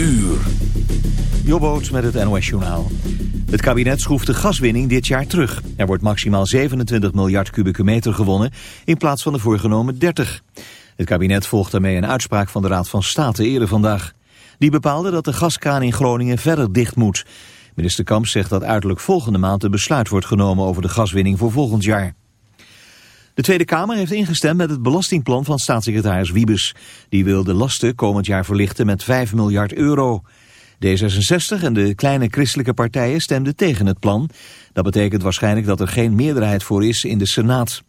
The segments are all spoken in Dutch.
uur. Jobboot met het NOS Journaal. Het kabinet schroeft de gaswinning dit jaar terug. Er wordt maximaal 27 miljard kubieke meter gewonnen in plaats van de voorgenomen 30. Het kabinet volgt daarmee een uitspraak van de Raad van State eerder vandaag. Die bepaalde dat de gaskraan in Groningen verder dicht moet. Minister Kamp zegt dat uiterlijk volgende maand een besluit wordt genomen over de gaswinning voor volgend jaar. De Tweede Kamer heeft ingestemd met het belastingplan van staatssecretaris Wiebes. Die wil de lasten komend jaar verlichten met 5 miljard euro. D66 en de kleine christelijke partijen stemden tegen het plan. Dat betekent waarschijnlijk dat er geen meerderheid voor is in de Senaat.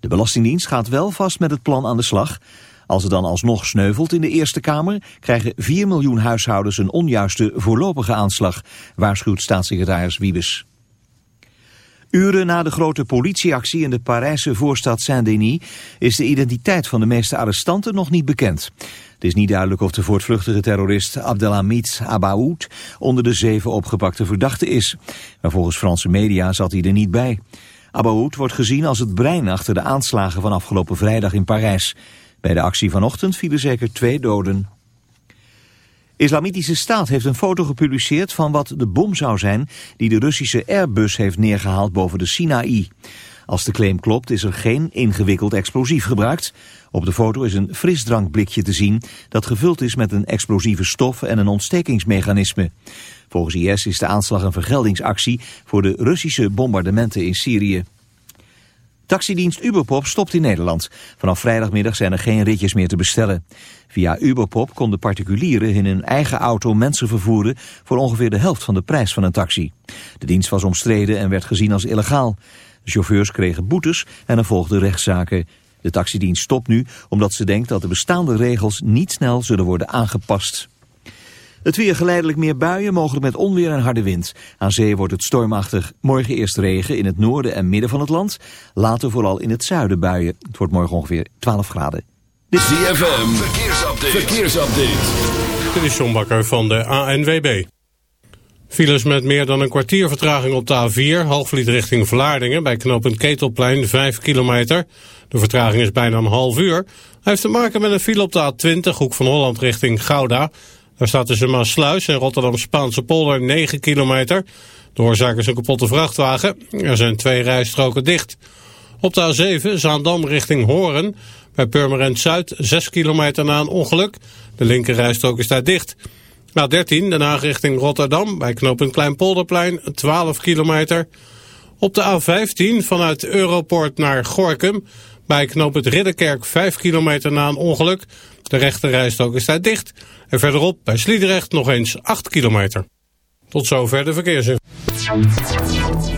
De Belastingdienst gaat wel vast met het plan aan de slag. Als het dan alsnog sneuvelt in de Eerste Kamer... krijgen 4 miljoen huishoudens een onjuiste voorlopige aanslag... waarschuwt staatssecretaris Wiebes. Uren na de grote politieactie in de Parijse voorstad Saint-Denis... is de identiteit van de meeste arrestanten nog niet bekend. Het is niet duidelijk of de voortvluchtige terrorist Abdelhamid Abaoud... onder de zeven opgepakte verdachten is. Maar volgens Franse media zat hij er niet bij. Abaoud wordt gezien als het brein achter de aanslagen van afgelopen vrijdag in Parijs. Bij de actie vanochtend vielen zeker twee doden. Islamitische Staat heeft een foto gepubliceerd van wat de bom zou zijn die de Russische Airbus heeft neergehaald boven de Sinaï. Als de claim klopt is er geen ingewikkeld explosief gebruikt. Op de foto is een frisdrankblikje te zien dat gevuld is met een explosieve stof en een ontstekingsmechanisme. Volgens IS is de aanslag een vergeldingsactie voor de Russische bombardementen in Syrië. Taxidienst Uberpop stopt in Nederland. Vanaf vrijdagmiddag zijn er geen ritjes meer te bestellen. Via Uberpop konden particulieren in hun eigen auto mensen vervoeren voor ongeveer de helft van de prijs van een taxi. De dienst was omstreden en werd gezien als illegaal. De chauffeurs kregen boetes en er volgden rechtszaken. De taxidienst stopt nu omdat ze denkt dat de bestaande regels niet snel zullen worden aangepast. Het weer geleidelijk meer buien, mogelijk met onweer en harde wind. Aan zee wordt het stormachtig. Morgen eerst regen in het noorden en midden van het land. Later vooral in het zuiden buien. Het wordt morgen ongeveer 12 graden. Dit ZFM, verkeersupdate. verkeersupdate. Dit is John Bakker van de ANWB. Files met meer dan een kwartier vertraging op de A4, halfvliet richting Vlaardingen, bij knooppunt Ketelplein, 5 kilometer. De vertraging is bijna een half uur. Hij heeft te maken met een file op de A20, hoek van Holland richting Gouda. Daar staat tussen Maasluis en Rotterdam-Spaanse polder 9 kilometer. De oorzaak is een kapotte vrachtwagen. Er zijn twee rijstroken dicht. Op de A7 Zaandam richting Horen. Bij Purmerend Zuid 6 kilometer na een ongeluk. De linker rijstrook is daar dicht. A13 Den Haag richting Rotterdam. Bij knooppunt Kleinpolderplein 12 kilometer. Op de A15 vanuit Europort naar Gorkum. Bij knooppunt Ridderkerk 5 kilometer na een ongeluk. De rechte rijstrook is daar dicht. En verderop bij Sliedrecht nog eens 8 kilometer. Tot zover de verkeersinformatie.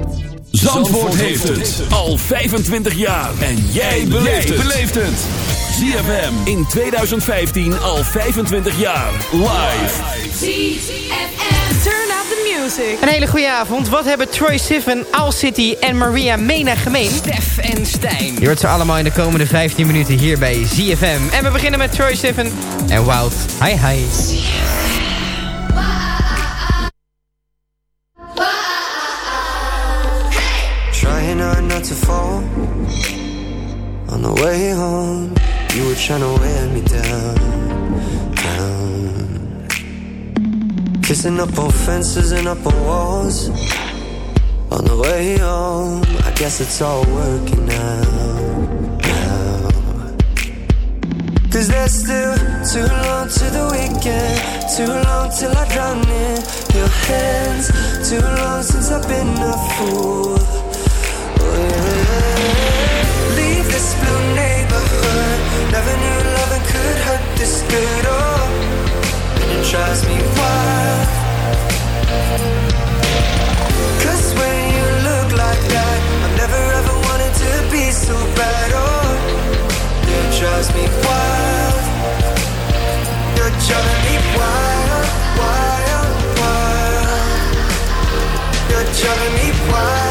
Zandvoort heeft het al 25 jaar. En jij beleeft het. ZFM in 2015 al 25 jaar. Live. Turn up the music. Een hele goede avond. Wat hebben Troy Sivan, Al City en Maria Mena gemeen? Stef en Stijn. Je hoort ze allemaal in de komende 15 minuten hier bij ZFM. En we beginnen met Troy Sivan en Wout. Hi hi. to fall. On the way home, you were trying to wear me down, down. Kissing up on fences and up on walls. On the way home, I guess it's all working out. Now. Cause there's still too long to the weekend, too long till I drown in your hands, too long since I've been a fool. Leave this blue neighborhood. Never knew loving could hurt this good. Oh, it drives me wild. Cause when you look like that, I never ever wanted to be so bad. Oh, it drives me wild. You're driving me wild, wild, wild. You're driving me wild.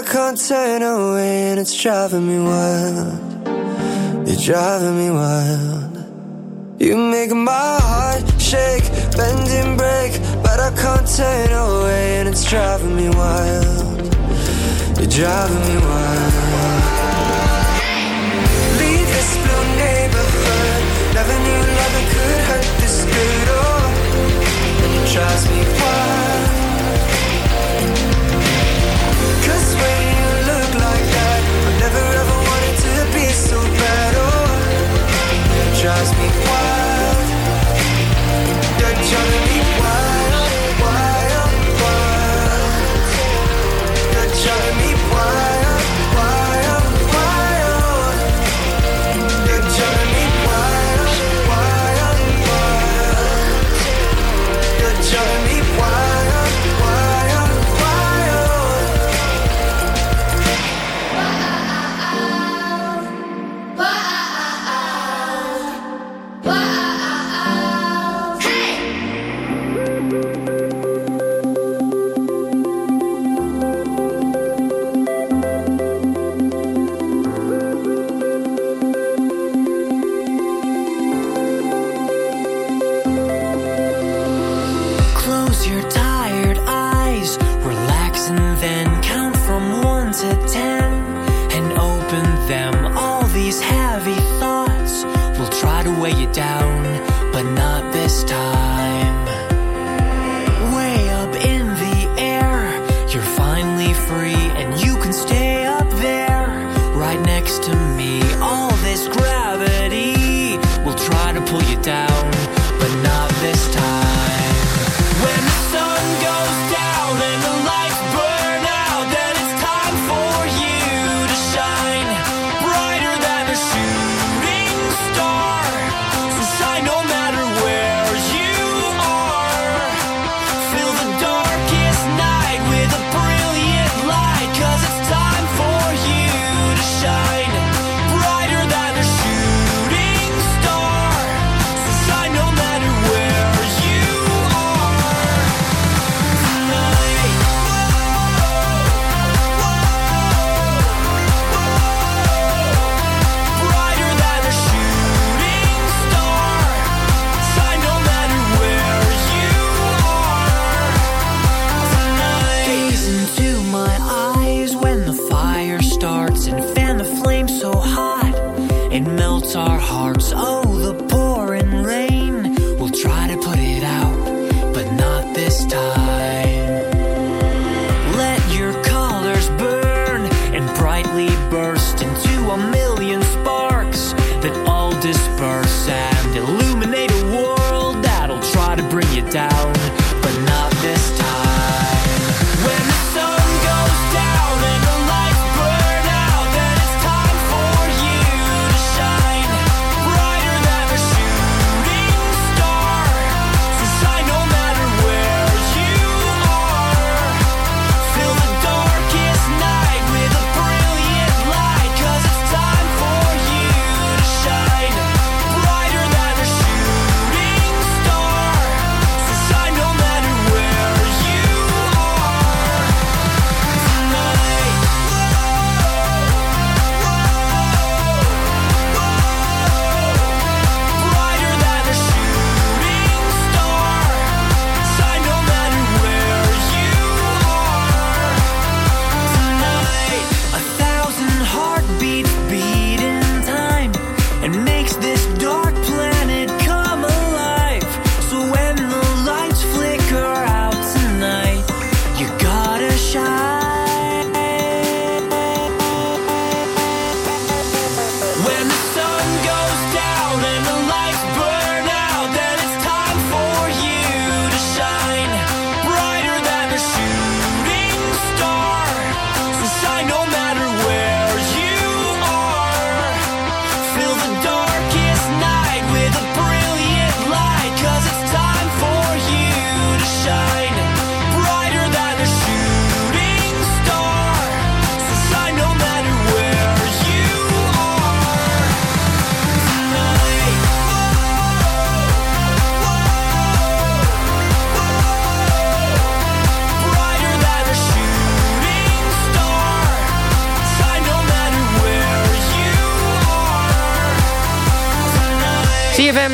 I can't turn away, and it's driving me wild. You're driving me wild. You make my heart shake, bend and break, but I can't turn away, and it's driving me wild. You're driving me wild. Leave this blue neighborhood. Never knew loving could hurt this good. Oh, it drives me.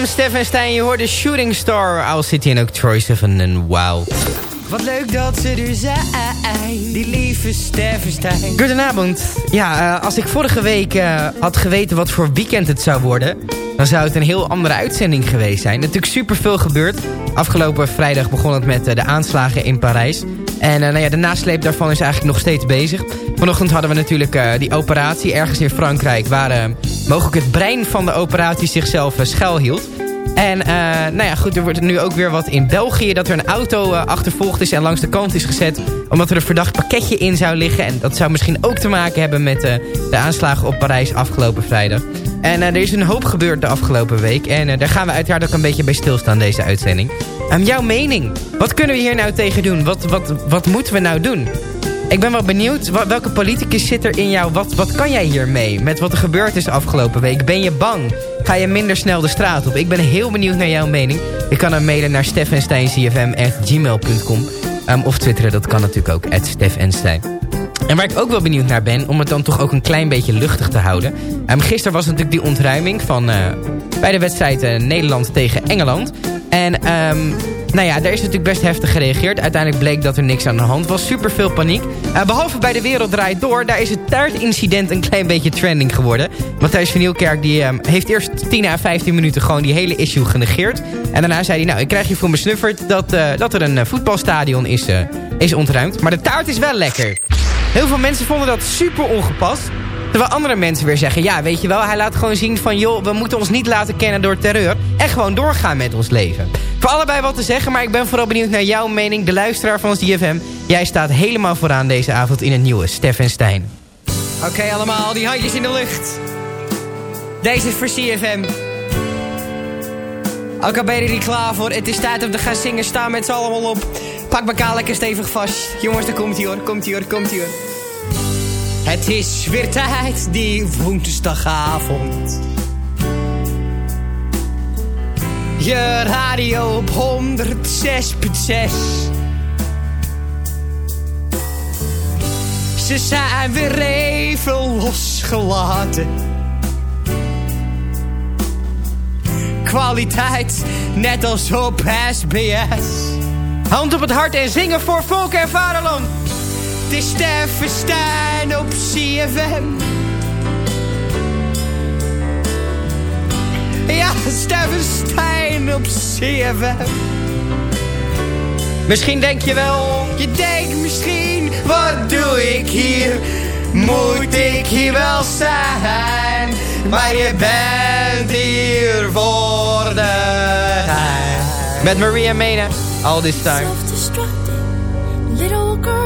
CFM, Stefan Stijn, je hoorde Shooting Star, Owl City en ook Troy Sivan en wow. Wat leuk dat ze er zijn, die lieve Stefan Stijn. Goedenavond. Ja, uh, als ik vorige week uh, had geweten wat voor weekend het zou worden... dan zou het een heel andere uitzending geweest zijn. Natuurlijk superveel gebeurd. Afgelopen vrijdag begon het met uh, de aanslagen in Parijs. En nou ja, de nasleep daarvan is eigenlijk nog steeds bezig. Vanochtend hadden we natuurlijk die operatie ergens in Frankrijk... waar mogelijk het brein van de operatie zichzelf schuilhield. En uh, nou ja, goed, er wordt nu ook weer wat in België... dat er een auto uh, achtervolgd is en langs de kant is gezet... omdat er een verdacht pakketje in zou liggen. En dat zou misschien ook te maken hebben met uh, de aanslagen op Parijs afgelopen vrijdag. En er is een hoop gebeurd de afgelopen week. En daar gaan we uiteraard ook een beetje bij stilstaan, deze uitzending. Um, jouw mening? Wat kunnen we hier nou tegen doen? Wat, wat, wat moeten we nou doen? Ik ben wel benieuwd, welke politicus zit er in jou? Wat, wat kan jij hiermee? Met wat er gebeurd is de afgelopen week? Ben je bang? Ga je minder snel de straat op? Ik ben heel benieuwd naar jouw mening. Je kan hem mailen naar steffensteincfm.gmail.com um, Of twitteren, dat kan natuurlijk ook, at En waar ik ook wel benieuwd naar ben, om het dan toch ook een klein beetje luchtig te houden. Um, gisteren was natuurlijk die ontruiming van, uh, bij de wedstrijd uh, Nederland tegen Engeland. En um, nou ja, daar is natuurlijk best heftig gereageerd. Uiteindelijk bleek dat er niks aan de hand was. Super veel paniek. Uh, behalve bij De Wereld Draait Door. Daar is het taartincident een klein beetje trending geworden. Matthijs van Nieuwkerk die, um, heeft eerst 10 à 15 minuten gewoon die hele issue genegeerd. En daarna zei hij, nou ik krijg je voor me dat, uh, dat er een uh, voetbalstadion is, is ontruimd. Maar de taart is wel lekker. Heel veel mensen vonden dat super ongepast. Terwijl andere mensen weer zeggen... ja, weet je wel, hij laat gewoon zien van... joh, we moeten ons niet laten kennen door terreur... en gewoon doorgaan met ons leven. Voor allebei wat te zeggen, maar ik ben vooral benieuwd naar jouw mening... de luisteraar van DFM. Jij staat helemaal vooraan deze avond in een nieuwe Stef Stijn. Oké allemaal, die handjes in de lucht. Deze is voor CFM. Ook al ben je er klaar voor, het is tijd om te gaan zingen. Staan met z'n allemaal op. Pak elkaar lekker stevig vast. Jongens, daar komt hij hoor, komt hij hoor, komt hij hoor. Het is weer tijd, die woensdagavond. Je radio op 106.6. Ze zijn weer even losgelaten. Kwaliteit, net als op SBS. Hand op het hart en zingen voor volk en vaderland. Het is op CFM. Ja, Steffen Stijn op CFM. Misschien denk je wel, je denkt misschien, wat doe ik hier? Moet ik hier wel zijn? Maar je bent hier voor de. Met Maria Mena, all this time. Little girl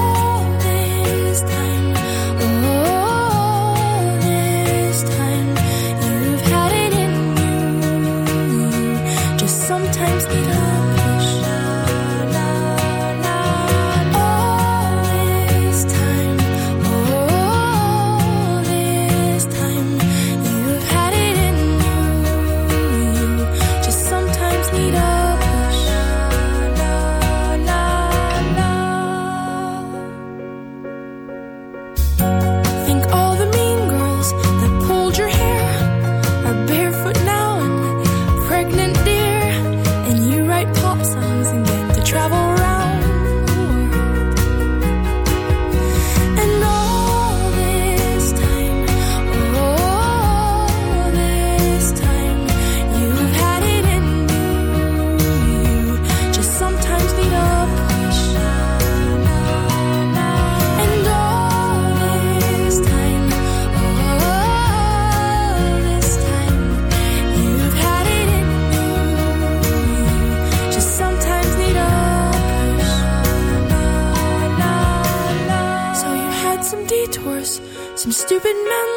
some stupid men.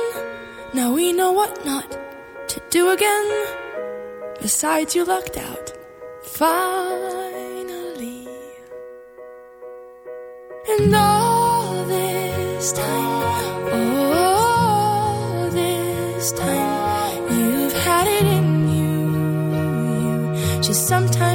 Now we know what not to do again. Besides, you lucked out. Finally. And all this time, all this time, you've had it in you. You just sometimes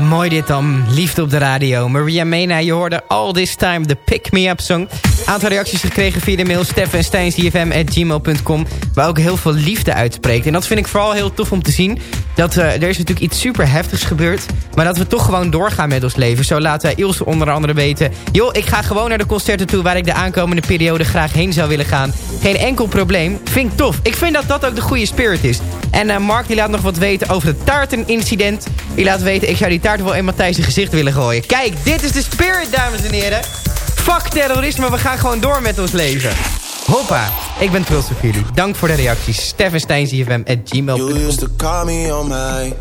Mooi dit dan. Liefde op de radio. Maria Mena, je hoorde All This Time, de Pick Me Up song. Aantal reacties gekregen via de mail steffensteinsdfm.gmail.com Waar ook heel veel liefde uitspreekt. En dat vind ik vooral heel tof om te zien. Dat eh, er is natuurlijk iets super heftigs gebeurd. Maar dat we toch gewoon doorgaan met ons leven. Zo laten Ilse onder andere weten. Joh, ik ga gewoon naar de concerten toe waar ik de aankomende periode graag heen zou willen gaan. Geen enkel probleem. Vind ik tof. Ik vind dat dat ook de goede spirit is. En eh, Mark die laat nog wat weten over het taartenincident. Die laat weten, ik zou die taart wel in Matthijs' gezicht willen gooien. Kijk, dit is de spirit, dames en heren. Fuck terrorisme, we gaan gewoon door met ons leven. Hoppa, ik ben trots op jullie. Dank voor de reacties. steffensteinsdfm.gmail.com You used to call me on my.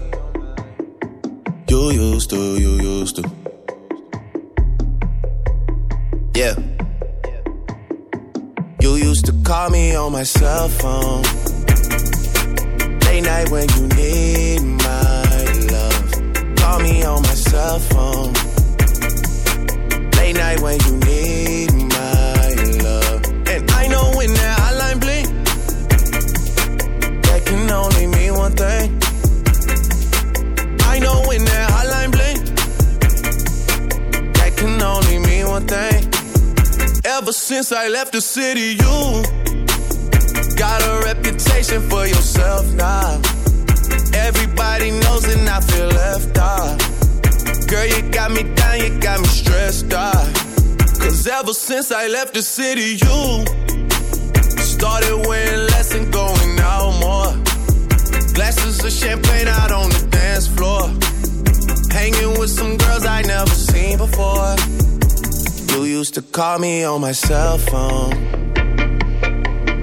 You used to, you used to. Yeah. You used to call me on my cell phone. Late night when you need my love. Call me on my cell phone. Late night when you need can only mean one thing. I know when that hotline bling. That can only mean one thing. Ever since I left the city, you got a reputation for yourself now. Everybody knows and I feel left out. Girl, you got me down, you got me stressed out. Cause ever since I left the city, you started wearing Glasses of champagne out on the dance floor. Hanging with some girls I never seen before. You used to call me on my cell phone.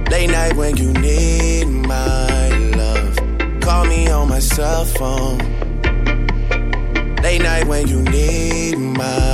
Late night when you need my love. Call me on my cell phone. Late night when you need my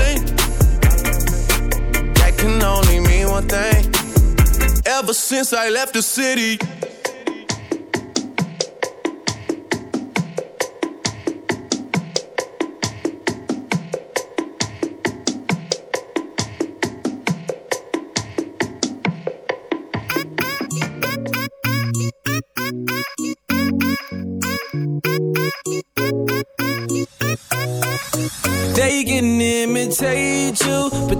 Ever since I left the city. They can imitate you,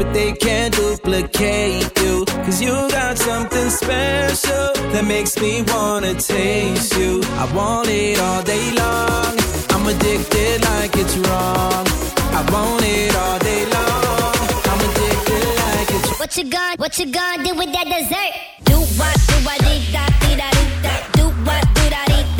but they can't duplicate you. Cause you got something special that makes me wanna taste you. I want it all day long. I'm addicted like it's wrong. I want it all day long. I'm addicted like it's What you gonna, what you gonna do with that dessert? Do what, do what, dee da, da. Do what, do da,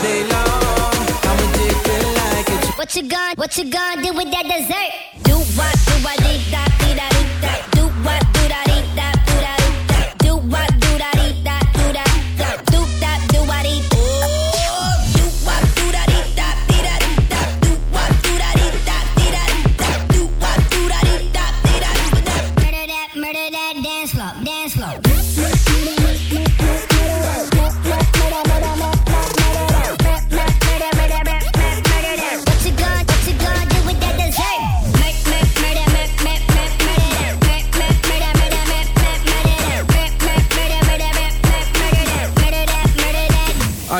What you gonna, what you gonna do with that dessert? Do what, do what, dee da, dee da,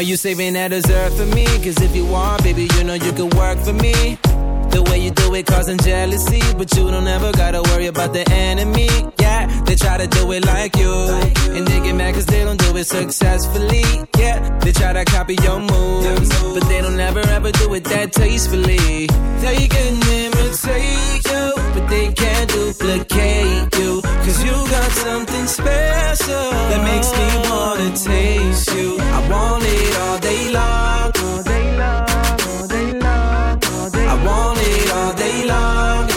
Are you saving that dessert for me? Cause if you want, baby, you know you could work for me. The way you do it causing jealousy, but you don't ever gotta worry about the enemy. Yeah, they try to do it like you, and they get mad cause they don't do it successfully. Yeah, they try to copy your moves, but they don't ever ever do it that tastefully. Can imitate they can't duplicate you. Cause you got something special that makes me wanna taste you. I want it all day long. All day long, all day long, all day long. I want it all day long.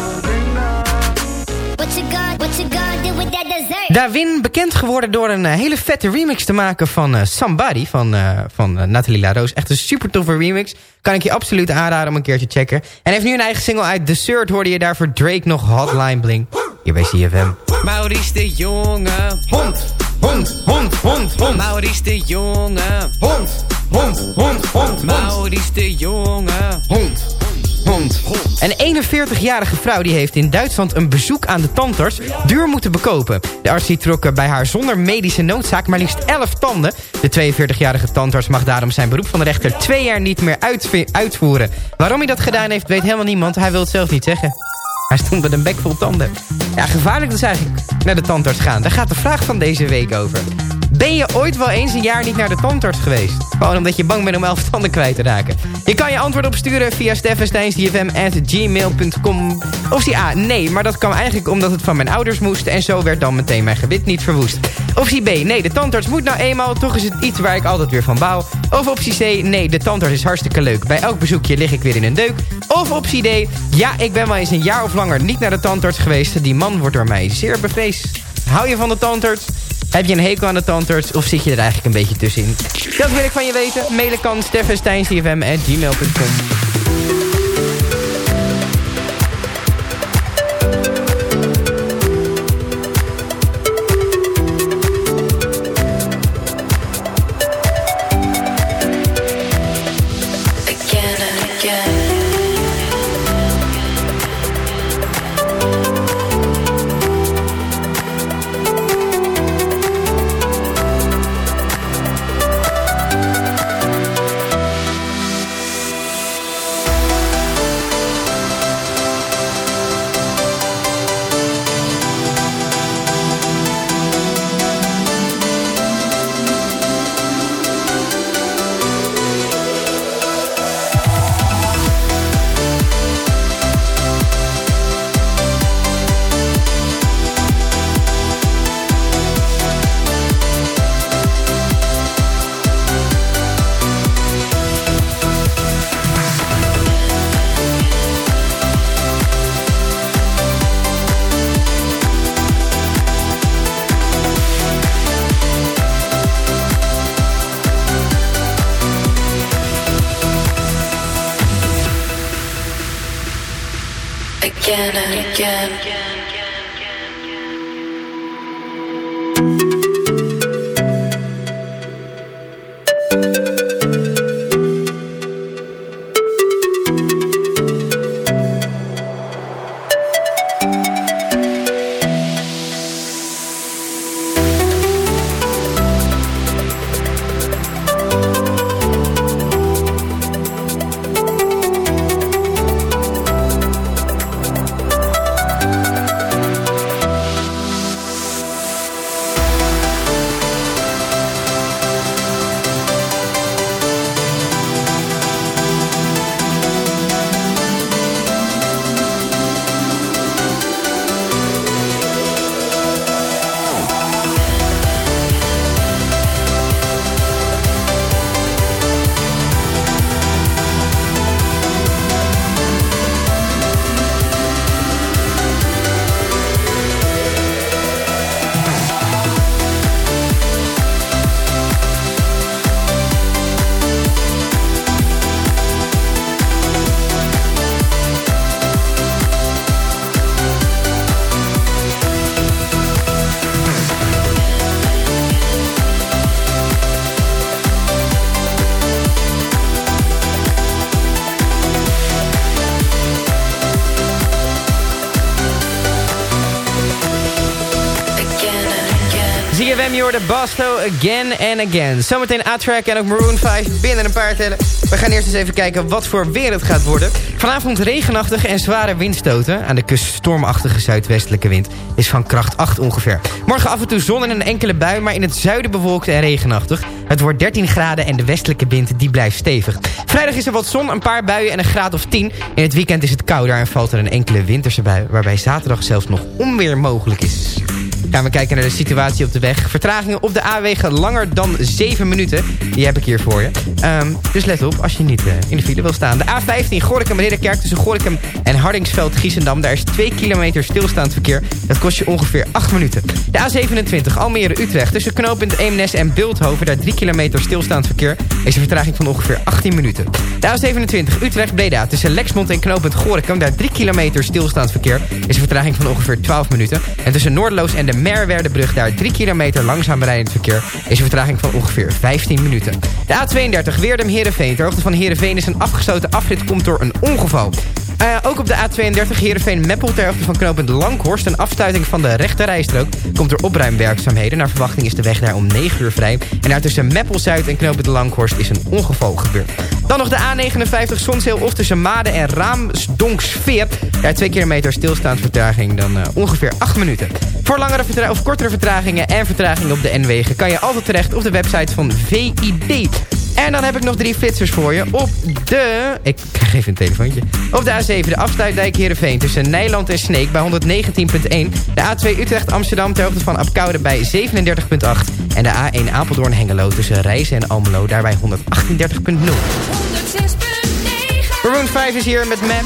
Darwin bekend geworden door een eh, hele vette remix te maken van eh, Somebody van, eh, van Nathalie LaRoos. Echt een super toffe remix. Kan ik je absoluut aanraden om een keer te checken. En heeft nu een eigen single uit. The Third hoorde je daarvoor Drake nog Hotline Bling. Hier bij CFM. Maurice de Jonge. Hond, hond, hond, hond, hond. Maurice de Jonge. Hond, hond, hond, hond, Maurice de Jonge. Hond, hond. Een 41-jarige vrouw die heeft in Duitsland een bezoek aan de tandarts duur moeten bekopen. De arts die trok bij haar zonder medische noodzaak maar liefst 11 tanden. De 42-jarige tandarts mag daarom zijn beroep van de rechter twee jaar niet meer uitv- uitvoeren. Waarom hij dat gedaan heeft weet helemaal niemand. Hij wil het zelf niet zeggen. Hij stond met een bek vol tanden. Ja, gevaarlijk dus eigenlijk naar de tandarts gaan. Daar gaat de vraag van deze week over. Ben je ooit wel eens een jaar niet naar de tandarts geweest? Gewoon omdat je bang bent om elf tanden kwijt te raken. Je kan je antwoord opsturen via steffensteinsdfm.gmail.com Optie A, nee, maar dat kwam eigenlijk omdat het van mijn ouders moest... en zo werd dan meteen mijn gebit niet verwoest. Optie B, nee, de tandarts moet nou eenmaal... toch is het iets waar ik altijd weer van bouw. Of optie C, nee, de tandarts is hartstikke leuk. Bij elk bezoekje lig ik weer in een deuk. Of optie D, ja, ik ben wel eens een jaar of langer niet naar de tandarts geweest. Die man wordt door mij zeer bevreesd. Hou je van de tandarts? Heb je een hekel aan de tandarts of zit je er eigenlijk een beetje tussenin? Dat wil ik van je weten. Mailen kan steffensteinsdfm.gmail.com Again hoorde Basto again and again. Zometeen A-Track en ook Maroon 5 binnen een paar tellen. We gaan eerst eens even kijken wat voor weer het gaat worden. Vanavond regenachtige en zware windstoten. Aan de kust stormachtige zuidwestelijke wind is van kracht 8 ongeveer. Morgen af en toe zon en een enkele bui, maar in het zuiden bewolkt en regenachtig. Het wordt 13 graden en de westelijke wind die blijft stevig. Vrijdag is er wat zon, een paar buien en een graad of 10. In het weekend is het kouder en valt er een enkele winterse bui... waarbij zaterdag zelfs nog onweer mogelijk is. Gaan we kijken naar de situatie op de weg. Vertragingen op de A-wegen langer dan 7 minuten. Die heb ik hier voor je. Ehm, dus let op als je niet eh, in de file wil staan. De A15 Gorinchem Ridderkerk tussen Gorinchem en Hardingsveld Giesendam. Daar is 2 kilometer stilstaand verkeer. Dat kost je ongeveer 8 minuten. De A27 Almere Utrecht tussen knooppunt Eemnes en Beeldhoven. Daar 3 kilometer stilstaand verkeer. Is een vertraging van ongeveer 18 minuten. De A27 Utrecht Breda tussen Lexmond en knooppunt Gorinchem. Daar 3 kilometer stilstaand verkeer. Is een vertraging van ongeveer 12 minuten. En tussen Noordloos en de Merwerdebrug daar 3 kilometer langzaam rijdend verkeer is een vertraging van ongeveer 15 minuten. De A32 Weerdum Heerenveen ter hoogte van Heerenveen is een afgesloten afrit komt door een ongeval. Eh, ook op de A32 Heerenveen-Meppel ter hoogte van knooppunt Langhorst... een afsluiting van de rechte rijstrook komt er opruimwerkzaamheden. Naar verwachting is de weg daar om 9 uur vrij. En daar tussen Meppel-Zuid en knooppunt Langhorst is een ongeval gebeurd. Dan nog de A59 Zonsheel of tussen Maden en Raamsdonksveer. Daar 2 kilometer stilstaansvertraging dan eh, ongeveer 8 minuten. Voor langere of kortere vertragingen en vertragingen op de N-wegen... kan je altijd terecht op de website van VID. En dan heb ik nog drie flitsers voor je. Op de... Ik krijg even een telefoontje. Op de A7, de afsluitdijk Heerenveen tussen Nijland en Sneek bij 119.1. De A2 Utrecht Amsterdam ter hoogte van Apkoude bij 37.8. En de A1 Apeldoorn Hengelo tussen Rijzen en Almelo daar bij 138.0. Maroon 5 is hier met Map.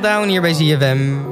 down hier bij ZFM.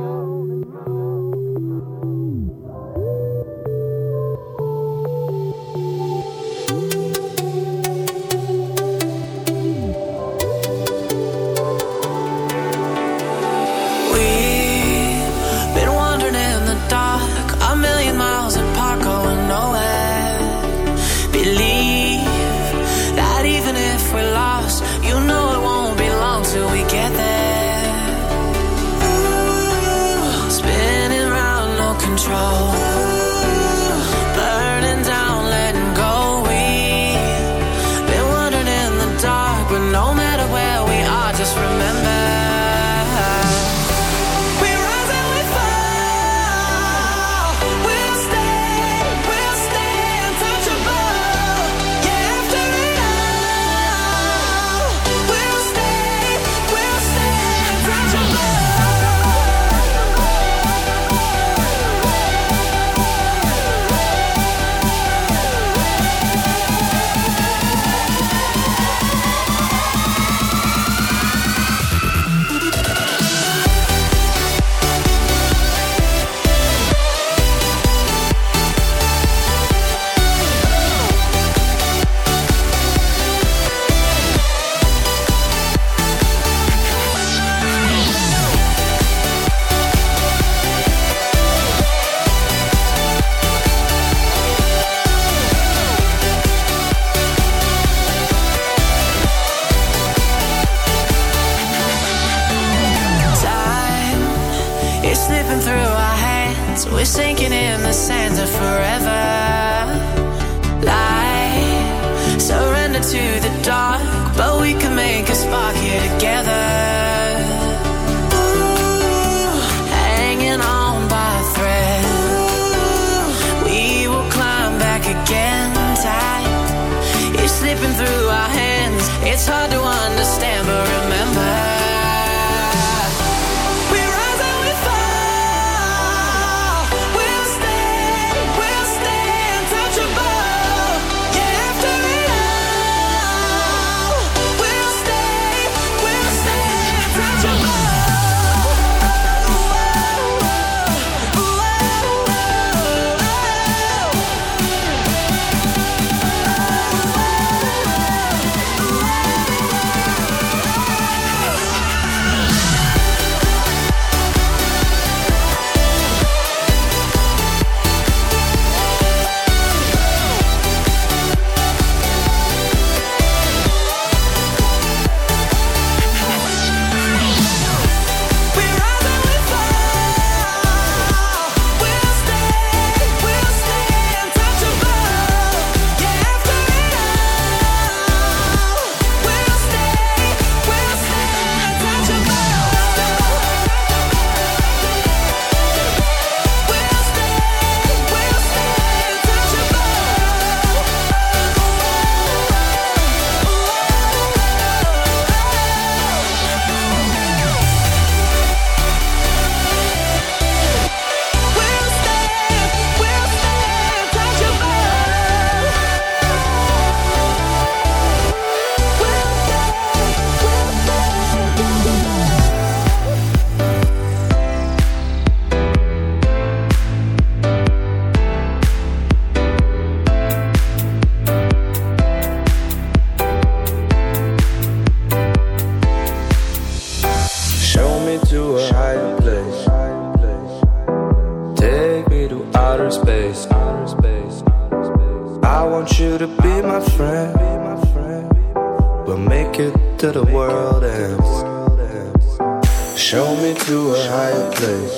Show me to a higher place.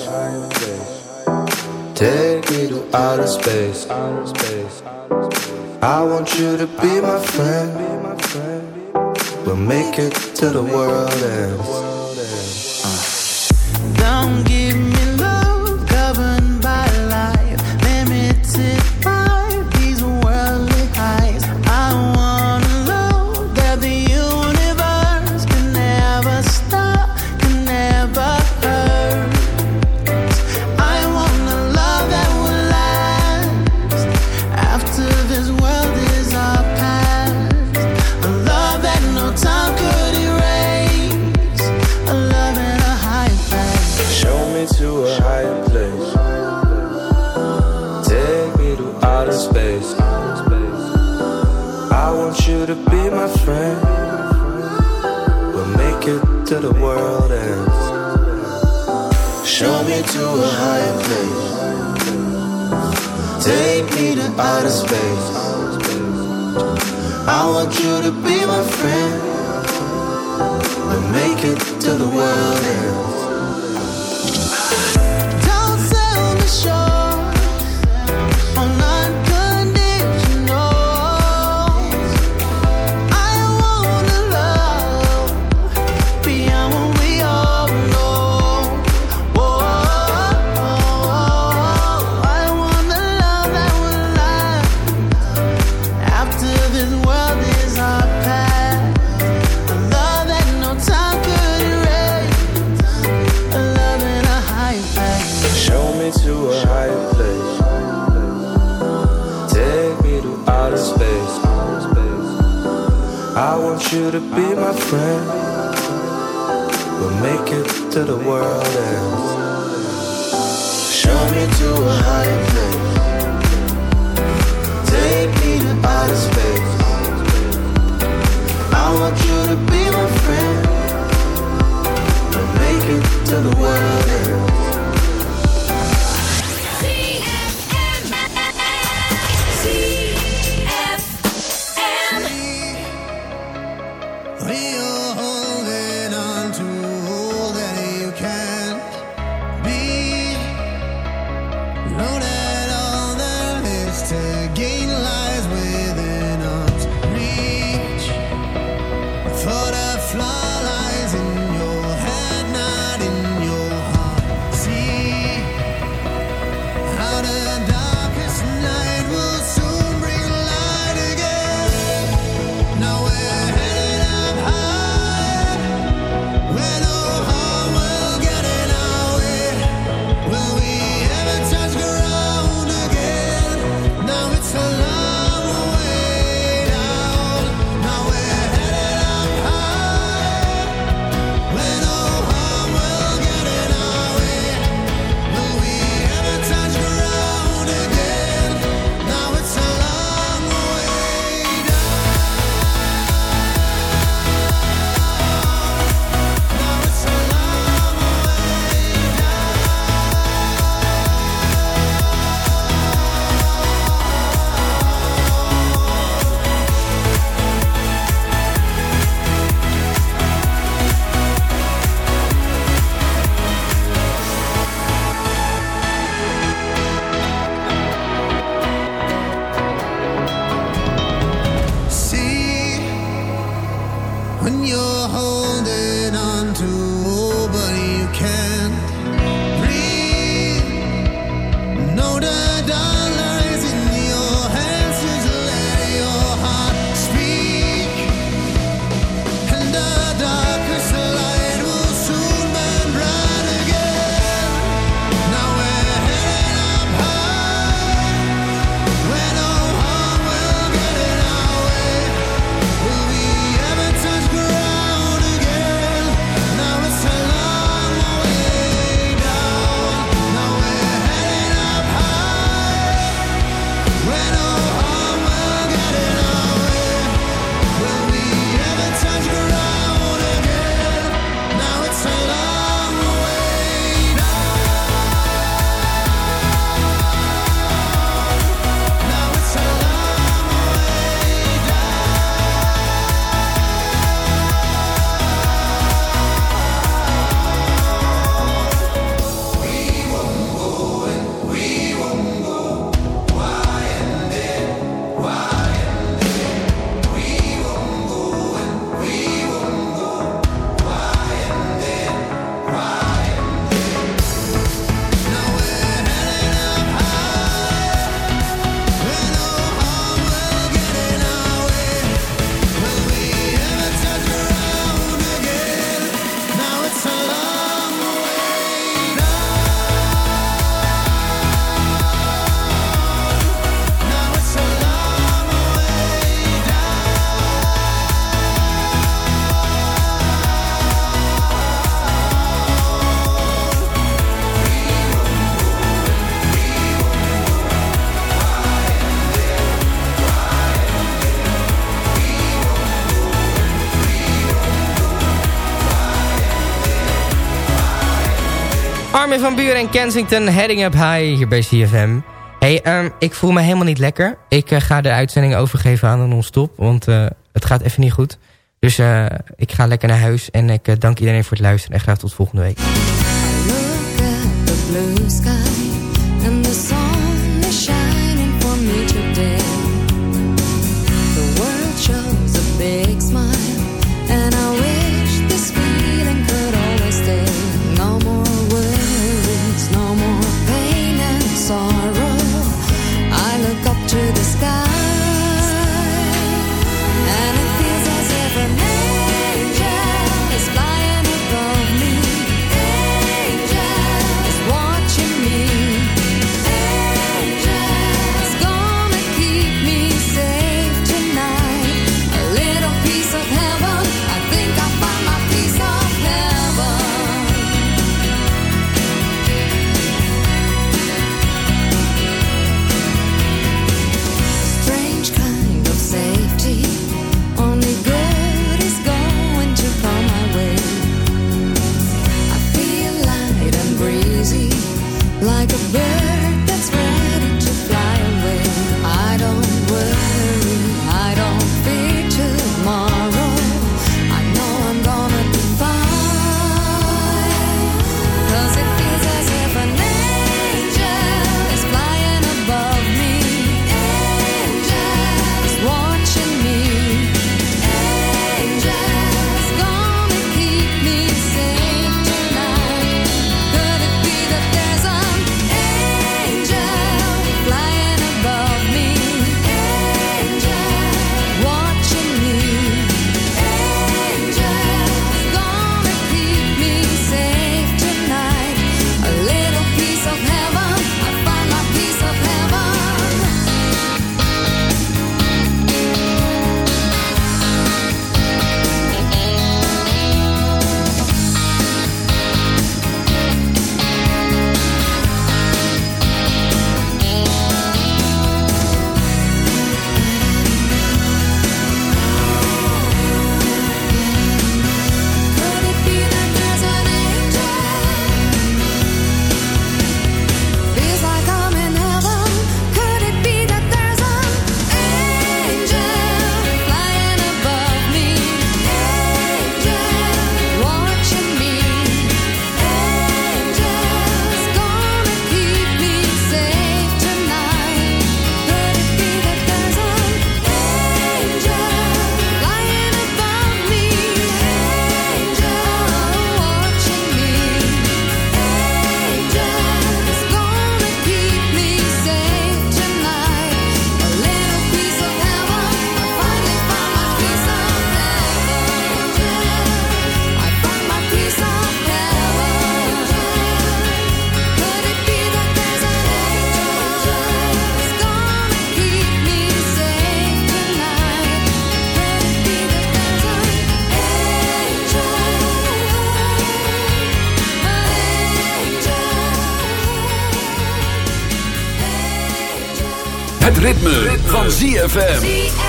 Take me to outer space. I want you to be my friend. We'll make it to the world ends. Uh. The world ends. Show me to a higher place. Take me to outer space. I want you to be my friend. We'll make it to the world ends. Outer space. I want you to be my friend. We'll make it to the world ends. Show me to a higher place. Take me to outer space. I want you to be my friend. We'll make it to the world ends. Armin van Buren en Kensington, Heading Up High hier bij CFM. hey, ehm, ik voel me helemaal niet lekker. Ik eh, ga de uitzending overgeven aan een non-stop, want eh, het gaat even niet goed. Dus eh, ik ga lekker naar huis en ik dank iedereen voor het luisteren en graag tot volgende week. ritme, van ZFM.